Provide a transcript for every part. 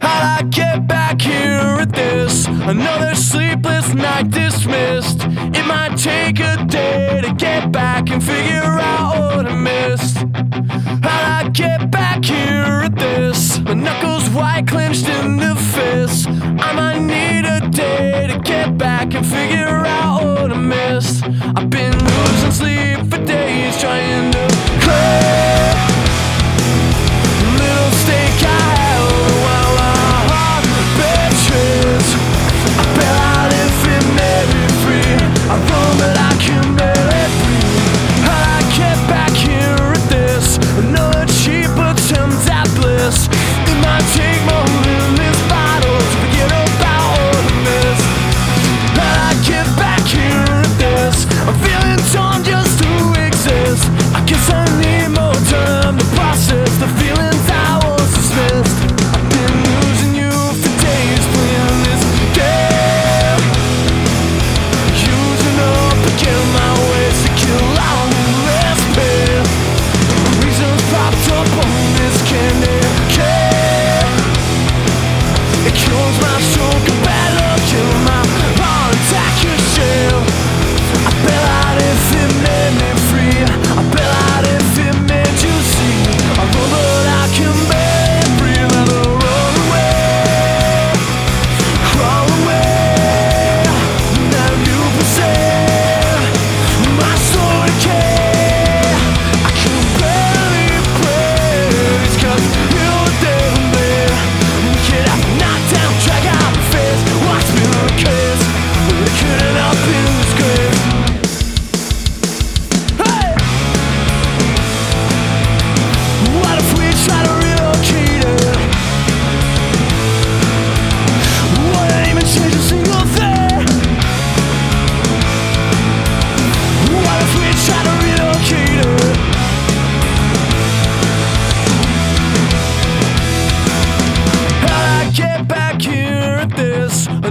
How'd I get back here at this? Another sleepless night dismissed. It might take a day to get back and figure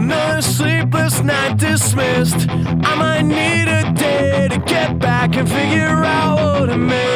Another sleepless night dismissed. I might need a day to get back and figure out what I missed.